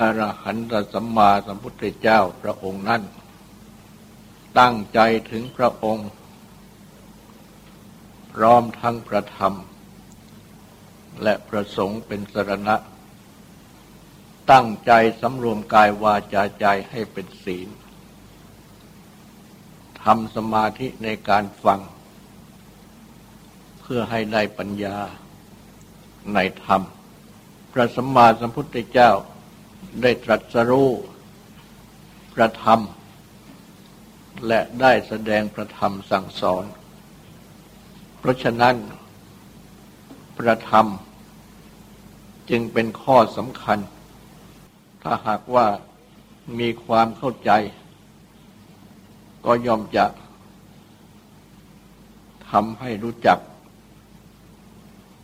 อรหันตสัมมาสัมพุทธเจ้าพระองค์นั้น ตั้งใจถึงพระองค์ พร้อมทั้งพระธรรม และประสงค์เป็นสรณะ ตั้งใจสำรวมกายวาจาใจให้เป็นศีลทำสมาธิในการฟัง เพื่อให้ได้ปัญญาในธรรม พระสัมมาสัมพุทธเจ้า ได้ตรัสรู้พระธรรมและได้แสดงพระธรรมสั่งสอน เพราะฉะนั้นพระธรรมจึงเป็นข้อสำคัญ ถ้าหากว่ามีความเข้าใจ ก็ย่อมจะทำให้รู้จัก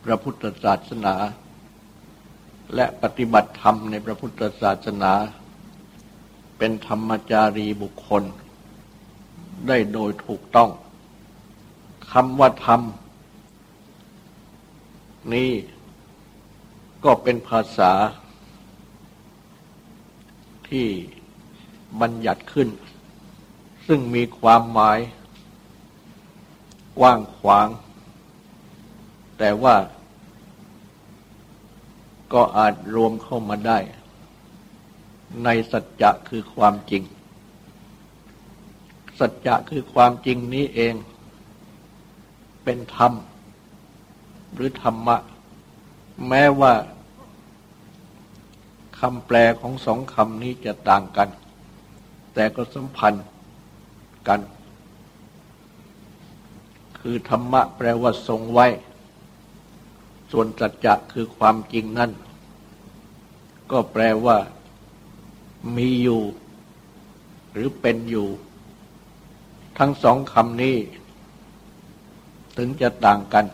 พระพุทธศาสนา และปฏิบัติธรรมในพระพุทธศาสนา เป็นธรรมจารีบุคคล ได้โดยถูกต้องคำว่าธรรม นี้ก็เป็นภาษา ที่บัญญัติขึ้น ซึ่งมีความหมาย กว้างขวาง แต่ว่า ก็อาจรวมเข้ามาได้ ในสัจจะคือความจริง สัจจะคือความจริงนี้เอง เป็นธรรม หรือธรรมะ แม้ว่าคำแปลของสองคำนี้จะต่างกัน แต่ก็สัมพันธ์กัน คือธรรมะแปลว่าทรงไว้ ส่วนสัจจะคือความจริงนั่น ก็แปลว่า มีอยู่ หรือเป็นอยู่ ทั้งสองคำนี้ ถึงจะต่างกัน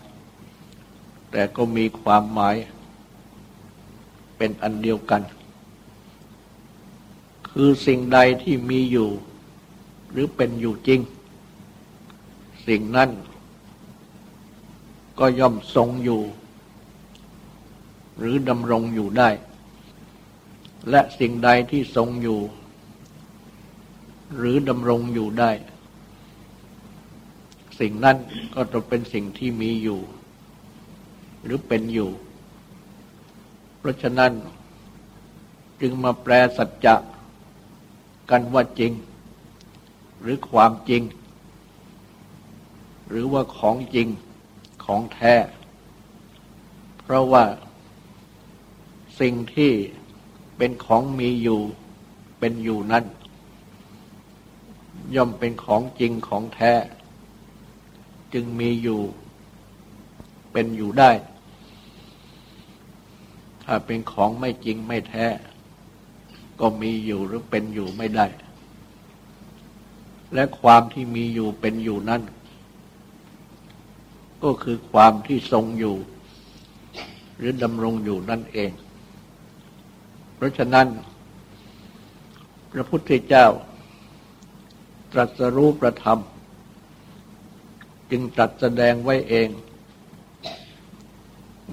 แต่ก็มีความหมาย เป็นอันเดียวกัน คือสิ่งใดที่มีอยู่ หรือเป็นอยู่จริง สิ่งนั้นก็ย่อมทรงอยู่ หรือดำรงอยู่ได้ และสิ่งใดที่ทรงอยู่ หรือดำรงอยู่ได้ สิ่งนั้นก็จะเป็นสิ่งที่มีอยู่ หรือเป็นอยู่ เพราะฉะนั้นจึงมาแปลสัจจะกันว่าจริง หรือความจริง หรือว่าของจริงของแท้ เพราะว่า สิ่งที่เป็นของมีอยู่เป็นอยู่นั้น ย่อมเป็นของจริงของแท้ จึงมีอยู่ เป็นอยู่ได้ ถ้าเป็นของไม่จริงไม่แท้ ก็มีอยู่หรือเป็นอยู่ไม่ได้ และความที่มีอยู่เป็นอยู่นั้นก็คือความที่ทรงอยู่ หรือดำรงอยู่นั่นเอง เพราะฉะนั้น พระพุทธเจ้า ตรัสรู้ประธรรม จึงตรัสแสดงไว้เอง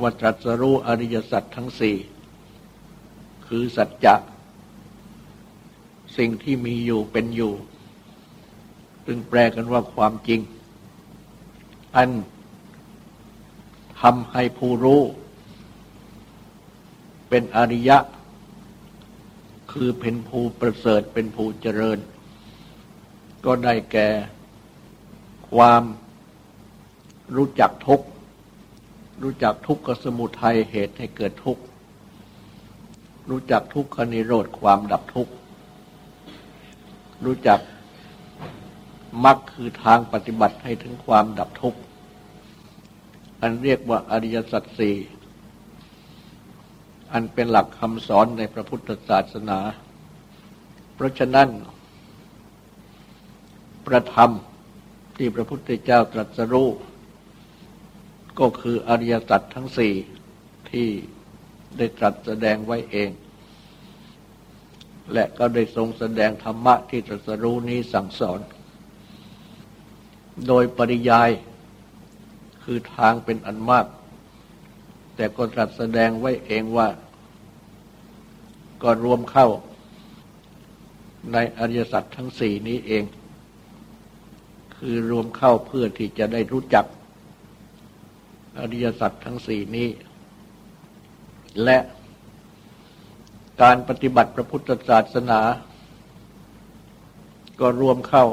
ว่าตรัสรู้อริยสัจทั้งสี่ คือสัจจะสิ่งที่มีอยู่เป็นอยู่จึงแปลกันว่าความจริง อันทำให้ผู้รู้ เป็นอริยะ คือเป็นภูประเสริฐเป็นภูเจริญ ก็ได้แก่ความรู้จักทุกข์ รู้จักทุกข์กสมุทัยเหตุให้เกิดทุกข์ รู้จักทุกขนิโรธความดับทุกข์ รู้จักมรรคคือทางปฏิบัติให้ถึงความดับทุกข์ อันเรียกว่าอริยสัจสี่ อันเป็นหลักคำสอนในพระพุทธศาสนา เพราะฉะนั้น ประธรรมที่พระพุทธเจ้าตรัสรู้ก็คืออริยสัจทั้งสี่ที่ได้ตรัสแสดงไว้เอง และก็ได้ทรงแสดงธรรมะที่ตรัสรู้นี้สั่งสอน โดยปริยายคือทางเป็นอันมาก แต่ก็ตรัสแสดงไว้เองว่า ก็รวมเข้าในอริยสัจทั้งสี่นี้เอง คือรวมเข้าเพื่อที่จะได้รู้จัก อริยสัจทั้งสี่นี้ และการปฏิบัติพระพุทธศาสนา ก็รวมเข้า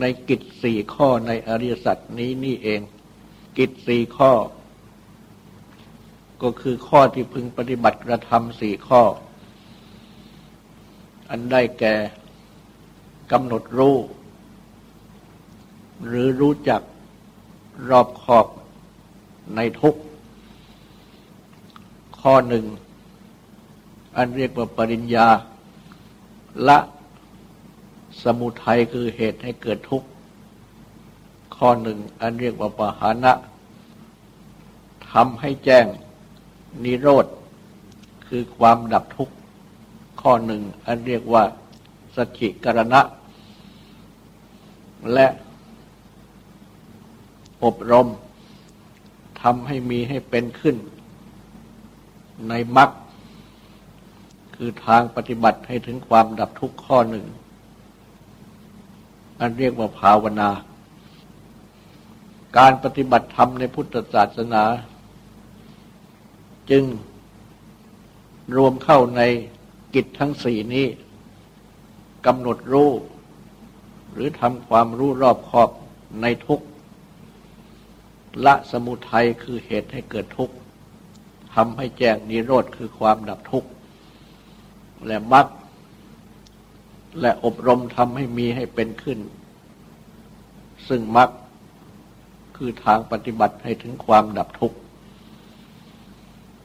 ในกิจสี่ข้อในอริยสัจนี้นี่เอง กิจสี่ข้อ ก็คือข้อที่พึงปฏิบัติกระทำสี่ข้อ อันได้แก่กำหนดรู้ หรือรู้จักรอบขอบในทุกข้อหนึ่ง อันเรียกว่าปริญญา ละสมุทัยคือเหตุให้เกิดทุกข์ ข้อหนึ่ง อันเรียกว่าปหานะทำให้แจ้ง นิโรธ คือความดับทุกข์ ข้อหนึ่ง อันเรียกว่าสจิกรณะ และอบรมทำให้มีให้เป็นขึ้น ในมรรคคือทางปฏิบัติให้ถึงความดับทุกข์ข้อหนึ่ง อันเรียกว่าภาวนา การปฏิบัติธรรมในพุทธศาสนา จึงรวมเข้าในกิจทั้งสี่นี้กำหนดรู้ หรือทำความรู้รอบขอบในทุกละสมุทัยคือเหตุให้เกิดทุกข์ทำให้แจ้งนิโรธคือความดับทุกข์และมรรคและอบรมทำให้มีให้เป็นขึ้น ซึ่งมรรคคือทางปฏิบัติให้ถึงความดับทุกข์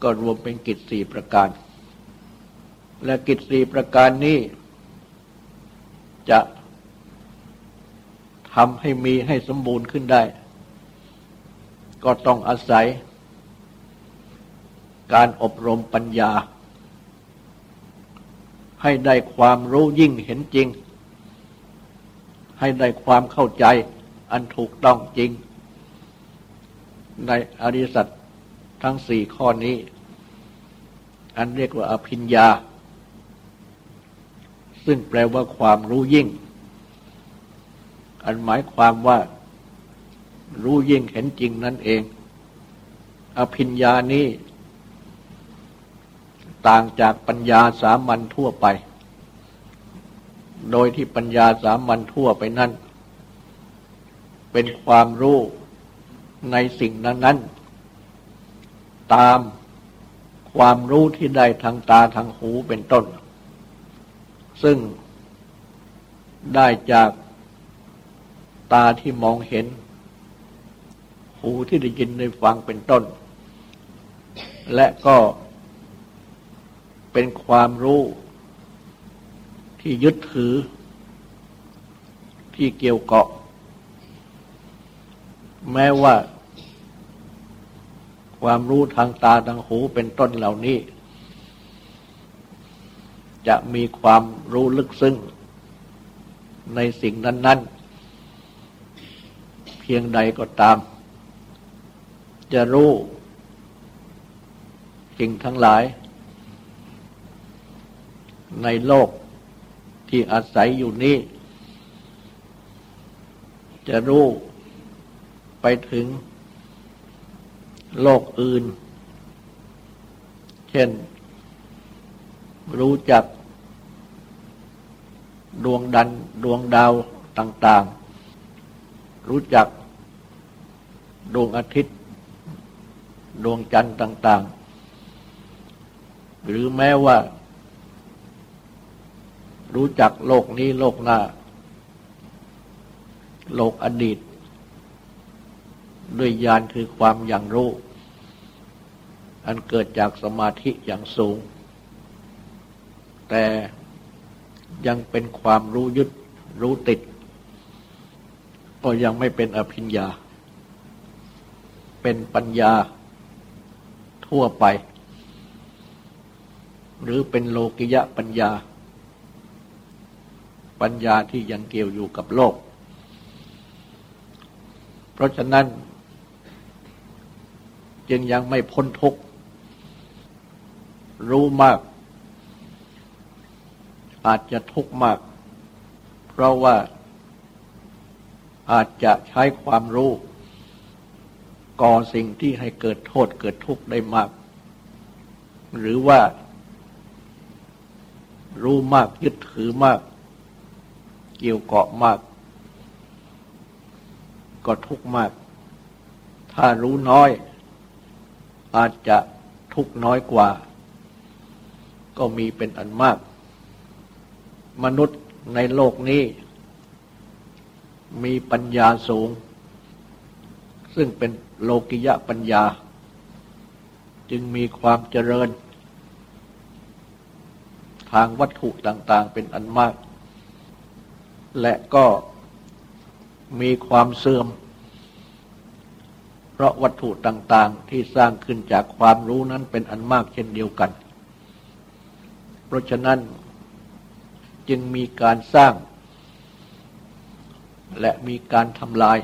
ก็รวมเป็นกิจสี่ประการ และกิจสี่ประการนี้ จะทำให้มีให้สมบูรณ์ขึ้นได้ ก็ต้องอาศัย การอบรมปัญญา ให้ได้ความรู้ยิ่งเห็นจริง ให้ได้ความเข้าใจอันถูกต้องจริง ในอริสัตทั้งสี่ข้อนี้ อันเรียกว่าอภิญญา ซึ่งแปลว่าความรู้ยิ่ง อันหมายความว่า รู้ยิ่งเห็นจริงนั่นเอง อภิญญานี้ต่างจากปัญญาสามัญทั่วไป โดยที่ปัญญาสามัญทั่วไปนั้น เป็นความรู้ในสิ่งนั้นนั้นตาม ความรู้ที่ได้ทางตาทางหูเป็นต้น ซึ่งได้จากตาที่มองเห็น หูที่ได้ยินได้ฟังเป็นต้น และก็เป็นความรู้ที่ยึดถือ ที่เกี่ยวเกาะ แม้ว่า ความรู้ทางตาทางหูเป็นต้นเหล่านี้ จะมีความรู้ลึกซึ้งในสิ่งนั้น ๆ เพียงใดก็ตาม จะรู้สิ่งทั้งหลาย ในโลกที่อาศัยอยู่นี้ จะรู้ไปถึง โลกอื่น เช่น รู้จัก ดวงดันดวงดาวต่าง ๆ รู้จัก ดวงอาทิตย์ ดวงจันทร์ต่าง ๆ หรือแม้ว่า รู้จักโลกนี้โลกหน้า โลกอดีต ด้วยญาณคือความอย่างรู้ อันเกิดจากสมาธิอย่างสูง แต่ยังเป็นความรู้ยึดรู้ติด ก็ยังไม่เป็นอภิญญา เป็นปัญญาทั่วไป หรือเป็นโลกิยะปัญญา ปัญญาที่ยังเกี่ยวอยู่กับโลก เพราะฉะนั้น จึงยังไม่พ้นทุกข์ รู้มาก อาจจะทุกข์มาก เพราะว่าอาจจะใช้ความรู้ ก่อสิ่งที่ให้เกิดโทษเกิดทุกข์ได้มาก หรือว่า รู้มากยึดถือมาก เกี่ยวเกาะมาก ก็ทุกข์มาก ถ้ารู้น้อย อาจจะทุกน้อยกว่า ก็มีเป็นอันมาก มนุษย์ในโลกนี้ มีปัญญาสูง ซึ่งเป็นโลกิยะปัญญา จึงมีความเจริญ ทางวัตถุต่างๆเป็นอันมาก และก็มีความเสื่อม เพราะวัตถุต่างๆที่สร้างขึ้นจากความรู้นั้นเป็นอันมากเช่นเดียวกัน เพราะฉะนั้นจึงมีการสร้าง และมีการทำลาย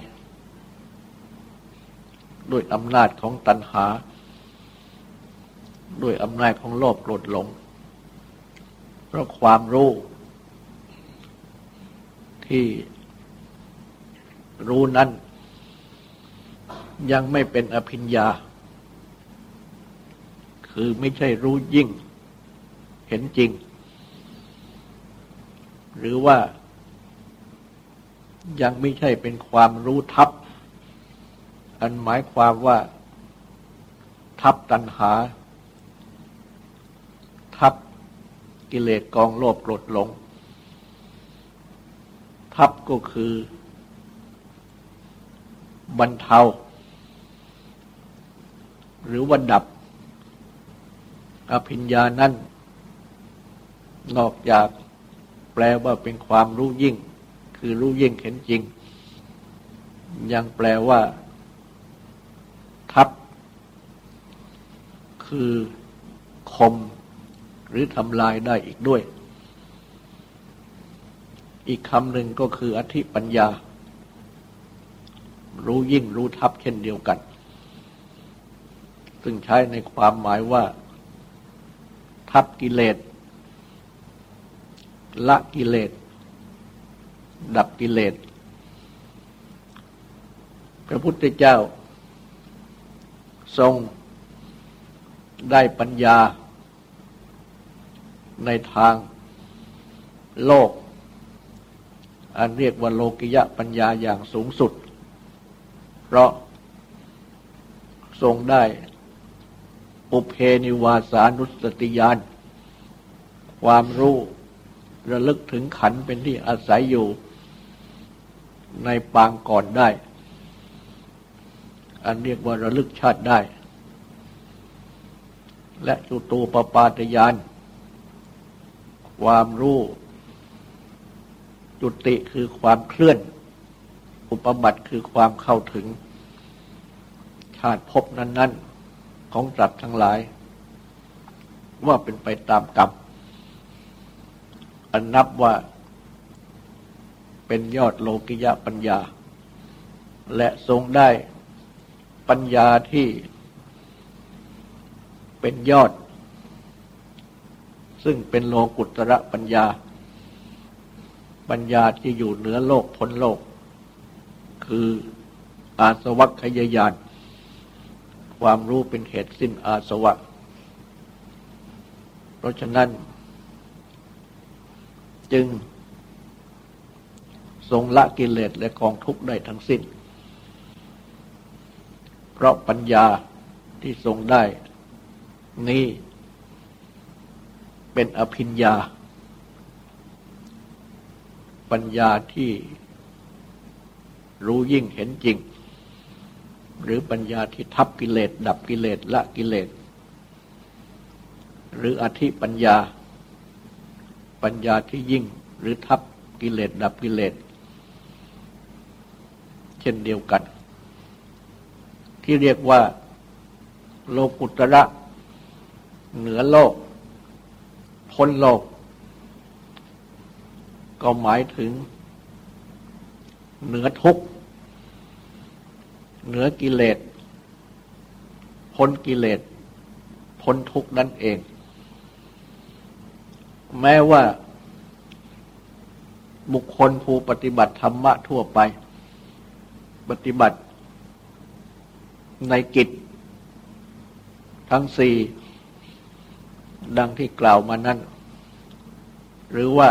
ด้วยอำนาจของตัณหา ด้วยอำนาจของโลภโกรธหลง เพราะความรู้ที่รู้นั้น ยังไม่เป็นอภิญญา คือไม่ใช่รู้ยิ่ง เห็นจริง หรือว่ายังไม่ใช่เป็นความรู้ทับ อันหมายความว่า ทับตัณหา ทับกิเลสกองโลภโกรธหลง ทับก็คือ บรรเทา หรือว่าดับ อภิญญานั้น นอกจากแปลว่าเป็นความรู้ยิ่ง คือรู้ยิ่งเห็นจริง ยังแปลว่า ทับ คือคม หรือทำลายได้อีกด้วย อีกคำหนึ่งก็คืออธิปัญญา รู้ยิ่งรู้ทับเช่นเดียวกัน ซึ่งใช้ในความหมายว่า ทับกิเลส ละกิเลส ดับกิเลส พระพุทธเจ้า ทรงได้ปัญญา ในทางโลก อันเรียกว่าโลกิยะปัญญาอย่างสูงสุด เพราะทรงได้ อุเพนิวาสานุสติยานความรู้ระลึกถึงขันเป็นที่อาศัยอยู่ในปางก่อนได้ อันเรียกว่าระลึกชาติได้ และจุตูปปาตยาน ความรู้ จุติคือความเคลื่อน อุปบัติคือความเข้าถึง ชาติภพนั้น ๆ ของสัตว์ทั้งหลาย ว่าเป็นไปตามกรรม อันนับว่าเป็นยอดโลกิยะปัญญา และทรงได้ปัญญาที่เป็นยอด ซึ่งเป็นโลกุตระปัญญา ปัญญาที่อยู่เหนือโลกพ้นโลก คืออาสวัคคยายาน ความรู้เป็นเหตุสิ้นอาสวะ เพราะฉะนั้น จึง ทรงละกิเลสและกองทุกข์ได้ทั้งสิ้น เพราะปัญญาที่ทรงได้นี้เป็นอภิญญา ปัญญาที่รู้ยิ่งเห็นจริง หรือปัญญาที่ทับกิเลส ดับกิเลสละกิเลส หรืออธิปัญญา ปัญญาที่ยิ่งหรือทับกิเลส ดับกิเลส เช่นเดียวกัน ที่เรียกว่าโลกุตระ เหนือโลก พ้นโลก ก็หมายถึงเหนือทุก เหนือกิเลสพ้นกิเลสพ้นทุกนั่นเอง แม้ว่า บุคคลผู้ปฏิบัติธรรมะทั่วไป ปฏิบัติในกิจ ทั้งสี่ดังที่กล่าวมานั้น หรือว่า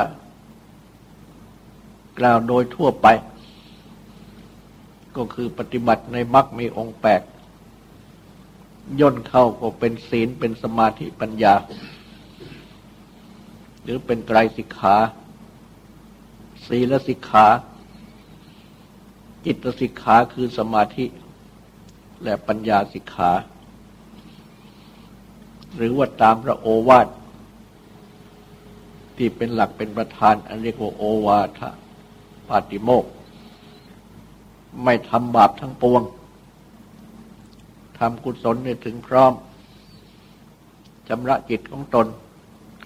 กล่าวโดยทั่วไป ก็คือปฏิบัติในมรรคมีองค์แปดย่นเข้าก็เป็นศีลเป็นสมาธิปัญญา หรือเป็นไตรสิกขาศีลสิกขา จิตสิกขาคือสมาธิ และปัญญาสิกขา หรือว่าตามพระโอวาทที่เป็นหลักเป็นประธานอันเรียกว่าโอวาทปาติโมก ไม่ทำบาปทั้งปวงทำกุศลเนี่ยถึงพร้อมชำระจิตของตน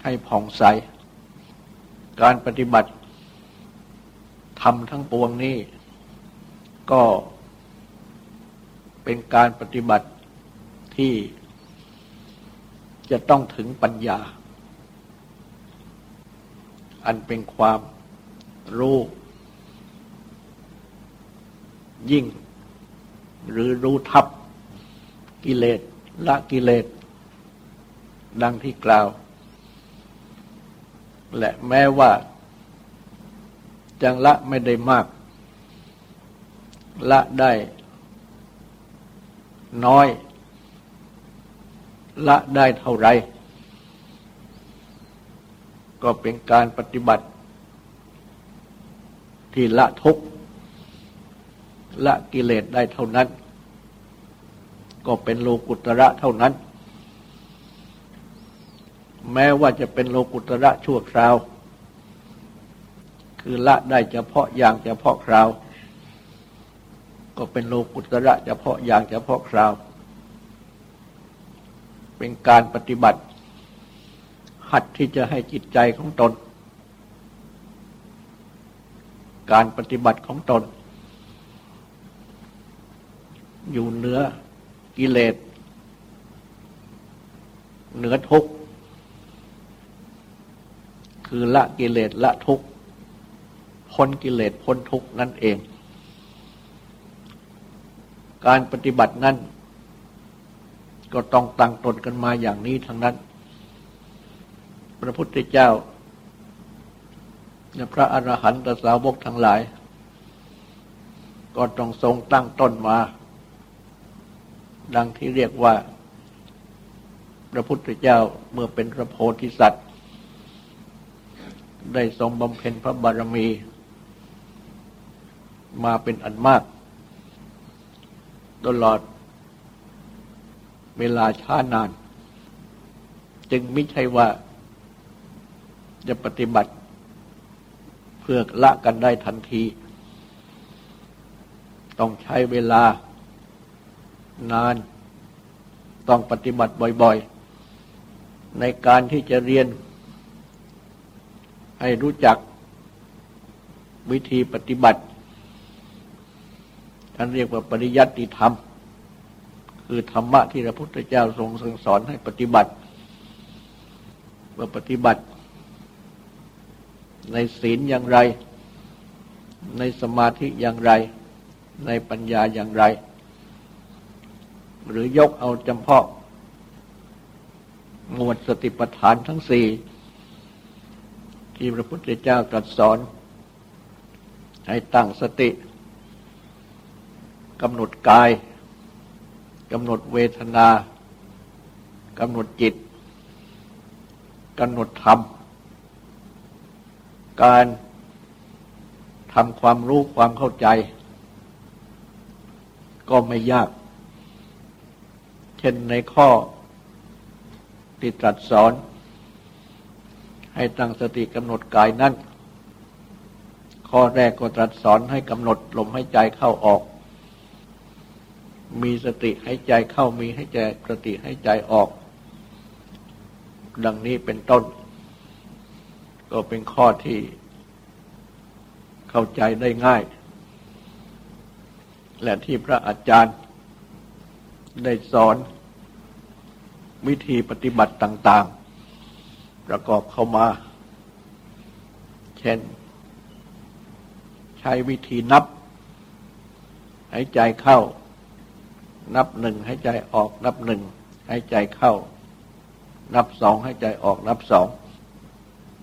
ให้ผ่องใส การปฏิบัติทำทั้งปวงนี้ ก็เป็นการปฏิบัติที่จะต้องถึงปัญญา อันเป็นความรู้ ยิ่ง หรือรู้ทับกิเลสละกิเลส ดังที่กล่าว และแม้ว่า จังละไม่ได้มาก ละได้น้อย ละได้เท่าไร ก็เป็นการปฏิบัติ ที่ละทุก ละกิเลสได้เท่านั้น ก็เป็นโลกุตระเท่านั้น แม้ว่าจะเป็นโลกุตระชั่วคราว คือละได้เฉพาะอย่างเฉพาะคราว ก็เป็นโลกุตระเฉพาะอย่างเฉพาะคราว เป็นการปฏิบัติ หัดที่จะให้จิตใจของตน การปฏิบัติของตน อยู่เหนือกิเลสเหนือทุกข์ คือละกิเลสละทุกข์พ้นกิเลสพ้นทุกข์นั่นเอง การปฏิบัตินั้นก็ต้องตั้งตนกันมาอย่างนี้ทั้งนั้น พระพุทธเจ้าและพระอรหันตสาวกทั้งหลาย ก็ต้องทรงตั้งต้นมา ดังที่เรียกว่า พระพุทธเจ้าเมื่อเป็นพระโพธิสัตว์ ได้ทรงบำเพ็ญพระบารมี มาเป็นอันมาก ตลอดเวลาช้านาน จึงไม่ใช่ว่าจะปฏิบัติเพื่อละกันได้ทันที ต้องใช้เวลา นาน ต้องปฏิบัติบ่อยๆ ในการที่จะเรียน ให้รู้จักวิธีปฏิบัติ ท่านเรียกว่าปริยัติธรรม คือธรรมะที่พระพุทธเจ้าทรงสั่งสอนให้ปฏิบัติว่าปฏิบัติ ในศีลอย่างไร ในสมาธิอย่างไร ในปัญญาอย่างไร หรือยกเอาจำเพาะหมวดสติปัฏฐานทั้งสี่ที่พระพุทธเจ้าตรัสสอน ให้ตั้งสติกำหนดกายกำหนดเวทนากำหนดจิตกำหนดธรรม การทำความรู้ความเข้าใจ ก็ไม่ยาก ช่นในข้อที่ตรัสสอน ให้ตั้งสติกำหนดกายนั้นข้อแรกก็ตรัสสอนให้กำหนดลมหายใจเข้าออก มีสติหายใจเข้ามีให้ใจสติหายใจออก ดังนี้เป็นต้น ก็เป็นข้อที่เข้าใจได้ง่าย และที่พระอาจารย์ ได้สอน วิธีปฏิบัติต่าง ๆ ประกอบเข้ามา เช่น ใช้วิธีนับ หายใจเข้า นับหนึ่งหายใจออก นับหนึ่งหายใจเข้า นับสองหายใจออก นับสอง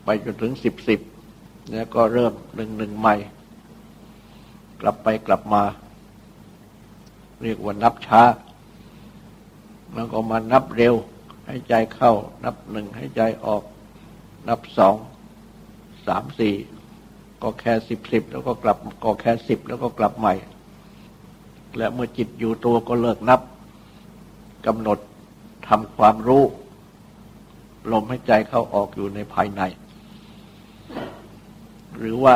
ไปจนถึงสิบสิบแล้วก็เริ่มหนึ่งหนึ่งใหม่ กลับไปกลับมา เรียกว่านับช้า แล้วก็มานับเร็ว ให้ใจเข้า นับหนึ่งให้ใจออก นับสองสามสี่ก็แค่สิบสิบแล้วก็กลับก็แค่สิบแล้วก็กลับใหม่ และเมื่อจิตอยู่ตัวก็เลิกนับกำหนดทำความรู้ลมให้ใจเข้าออกอยู่ในภายใน หรือว่า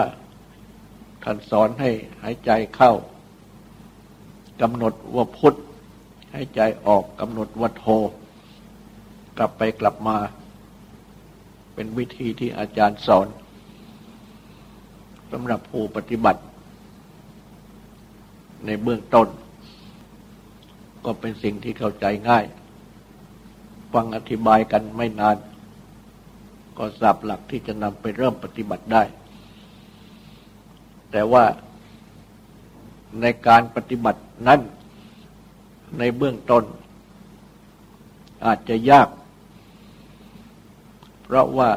ท่านสอนให้หายใจเข้ากำหนดว่าพุทธ ใหายใจออกกำหนดว่าโท กลับไปกลับมา เป็นวิธีที่อาจารย์สอนสำหรับผู้ปฏิบัติ ในเบื้องต้น ก็เป็นสิ่งที่เข้าใจง่าย ฟังอธิบายกันไม่นาน ก็ทราบหลักที่จะนำไปเริ่มปฏิบัติได้ แต่ว่าในการปฏิบัตินั้น ในเบื้องต้น อาจจะยาก เพราะว่า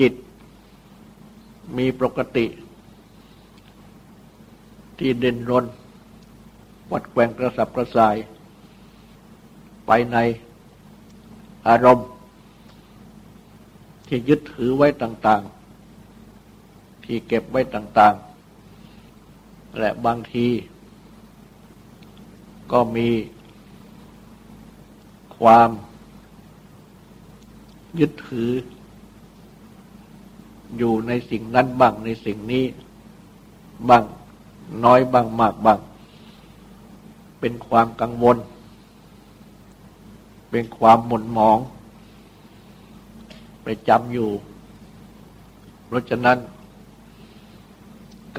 จิตมีปกติ ที่เด่นรน วัดแกงกระสับกระส่าย ไปในอารมณ์ ที่ยึดถือไว้ต่างๆ ที่เก็บไว้ต่างๆ และบางที ก็มีความยึดถือ อยู่ในสิ่งนั้นบ้างในสิ่งนี้บ้างน้อยบ้างมากบ้าง เป็นความกังวล เป็นความหม่นหมองไปจำอยู่ เพราะฉะนั้น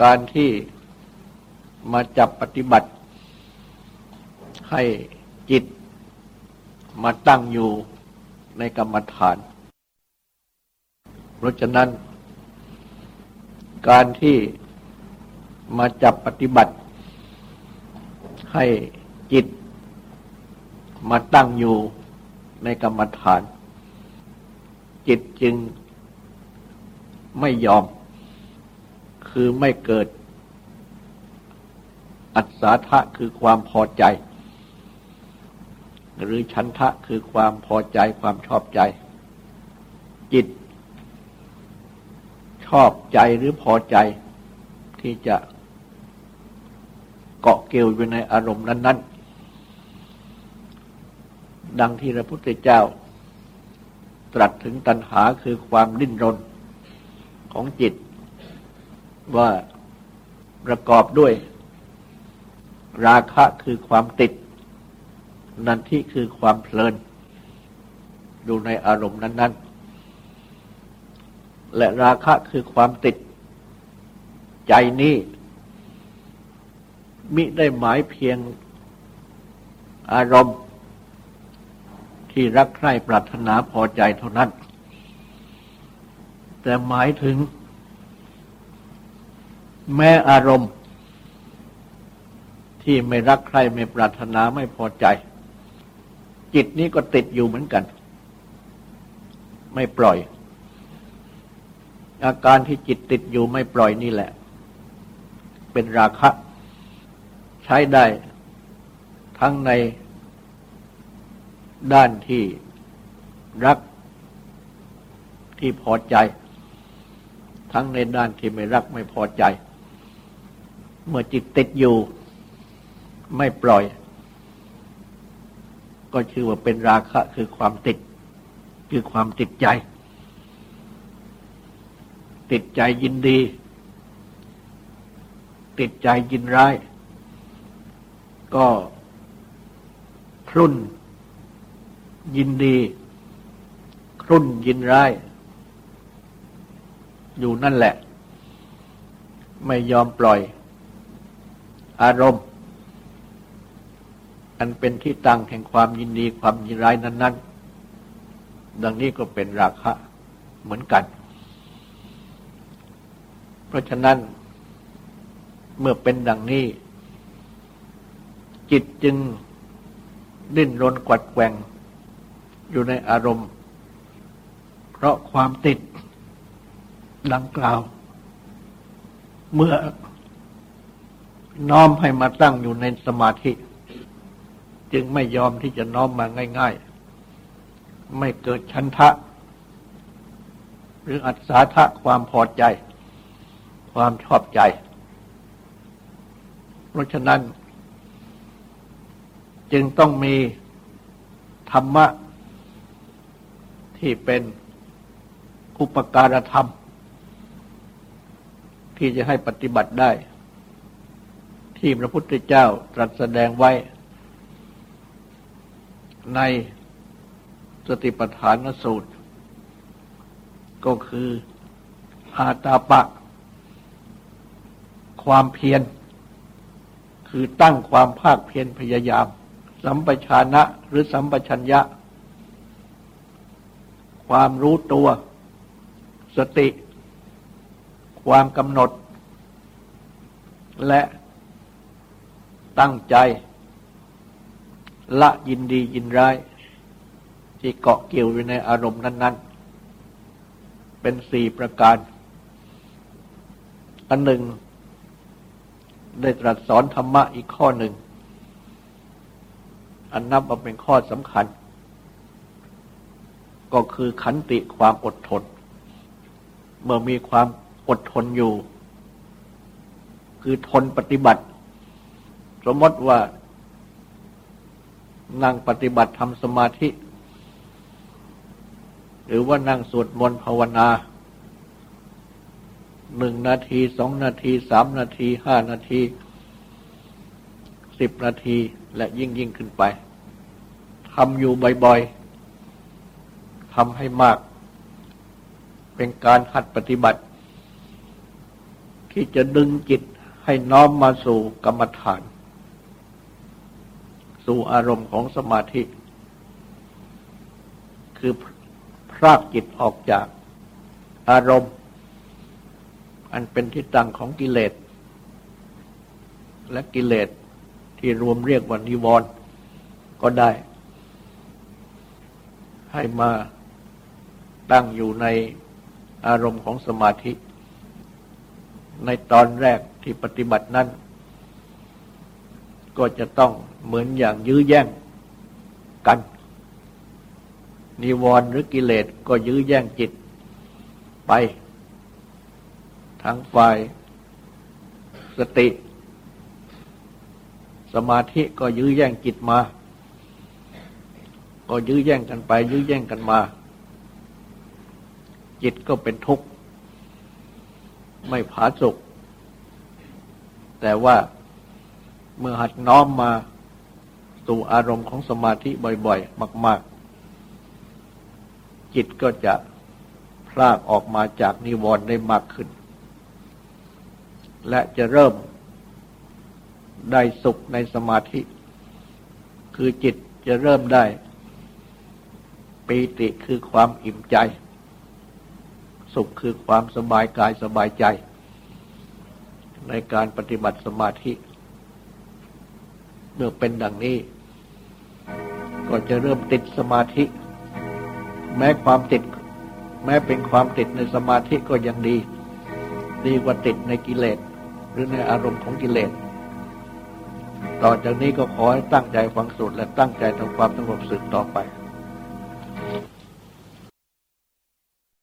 การที่มาจับปฏิบัติ ให้จิตมาตั้งอยู่ในกรรมฐาน เพราะฉะนั้น การที่มาจับปฏิบัติ ให้จิตมาตั้งอยู่ในกรรมฐาน จิตจึงไม่ยอม คือไม่เกิดอัศทะคือความพอใจ หรือชันทะคือความพอใจความชอบใจ จิต ชอบใจหรือพอใจ ที่จะเกาะเกี่ยวอยู่ในอารมณ์นั้น ๆ ดังที่พระพุทธเจ้า ตรัสถึงตัณหาคือความดิ้นรนของจิต ว่าประกอบด้วย ราคะคือความติด นันที่คือความเพลิน อยู่ในอารมณ์นั้น ๆ และราคะคือความติดใจนี้มิได้หมายเพียงอารมณ์ที่รักใคร่ปรารถนาพอใจเท่านั้น แต่หมายถึง แม้อารมณ์ที่ไม่รักใครไม่ปรารถนาไม่พอใจ จิตนี้ก็ติดอยู่เหมือนกัน ไม่ปล่อย อาการที่จิตติดอยู่ไม่ปล่อยนี่แหละ เป็นราคะ ใช้ได้ ทั้งในด้านที่รักที่พอใจ ทั้งในด้านที่ไม่รักไม่พอใจ เมื่อจิตติดอยู่ ไม่ปล่อย ก็ชื่อว่าเป็นราคะคือความติด คือความติดใจ ติดใจยินดี ติดใจยินร้าย ก็ครุ่น ยินดี ครุ่นยินร้าย อยู่นั่นแหละ ไม่ยอมปล่อย อารมณ์ อันเป็นที่ตั้งแห่งความยินดีความยินร้ายนั้น ๆ ดังนี้ก็เป็นราคะเหมือนกัน เพราะฉะนั้นเมื่อเป็นดังนี้ จิตจึงดิ้นรนกวัดแกงอยู่ในอารมณ์ เพราะความติดดังกล่าว เมื่อน้อมให้มาตั้งอยู่ในสมาธิ จึงไม่ยอมที่จะน้อมมาง่าย ๆ ไม่เกิดชันทะ หรืออัศาทะความพอใจ ความชอบใจ เพราะฉะนั้น จึงต้องมีธรรมะ ที่เป็นอุปการธรรม ที่จะให้ปฏิบัติได้ ที่พระพุทธเจ้าตรัสแสดงไว้ ในสติปัฏฐานสูตร ก็คืออาตาปะ ความเพียร คือตั้งความภาคเพียรพยายาม สัมปชานะหรือสัมปชัญญะ ความรู้ตัว สติ ความกำหนด และตั้งใจ ละยินดียินร้าย ที่เกาะเกี่ยวอยู่ในอารมณ์นั้น ๆ เป็นสี่ประการ อันหนึ่ง ได้ตรัสสอนธรรมะอีกข้อหนึ่ง อันนับว่าเป็นข้อสำคัญ ก็คือขันติความอดทน เมื่อมีความอดทนอยู่ คือทนปฏิบัติ สมมติว่า นั่งปฏิบัติทำสมาธิ หรือว่านั่งสวดมนต์ภาวนาหนึ่งนาทีสองนาทีสามนาทีห้านาทีสิบนาทีและยิ่งยิ่งขึ้นไปทำอยู่บ่อยๆทำให้มาก เป็นการหัดปฏิบัติ ที่จะดึงจิตให้น้อมมาสู่กรรมฐาน สู่อารมณ์ของสมาธิ คือพรากจิตออกจากอารมณ์ อันเป็นที่ตั้งของกิเลส และกิเลสที่รวมเรียกว่านิวรณ์ก็ได้ ให้มาตั้งอยู่ในอารมณ์ของสมาธิ ในตอนแรกที่ปฏิบัตินั้น ก็จะต้องเหมือนอย่างยื้อแย่งกัน นิวรณ์หรือกิเลสก็ยื้อแย่งจิตไป ทั้งฝ่ายสติ สมาธิก็ยื้อแย่งจิตมา ก็ยื้อแย่งกันไป ยื้อแย่งกันมา จิตก็เป็นทุกข์ ไม่ผาสุกแต่ว่า เมื่อหัดน้อมมาสู่อารมณ์ของสมาธิบ่อย ๆ มาก ๆ จิตก็จะพลากออกมาจากนิวรณ์ได้มากขึ้น และจะเริ่มได้สุขในสมาธิ คือจิตจะเริ่มได้ปีติคือความอิ่มใจ สุขคือความสบายกายสบายใจ ในการปฏิบัติสมาธิ เมื่อเป็นดังนี้ ก็จะเริ่มติดสมาธิ แม้ความติด แม้เป็นความติดในสมาธิก็ยังดี ดีกว่าติดในกิเลสหรือในอารมณ์ของกิเลส ต่อจากนี้ก็ขอให้ตั้งใจฟังสูตรและตั้งใจทำความสงบสึกต่อไป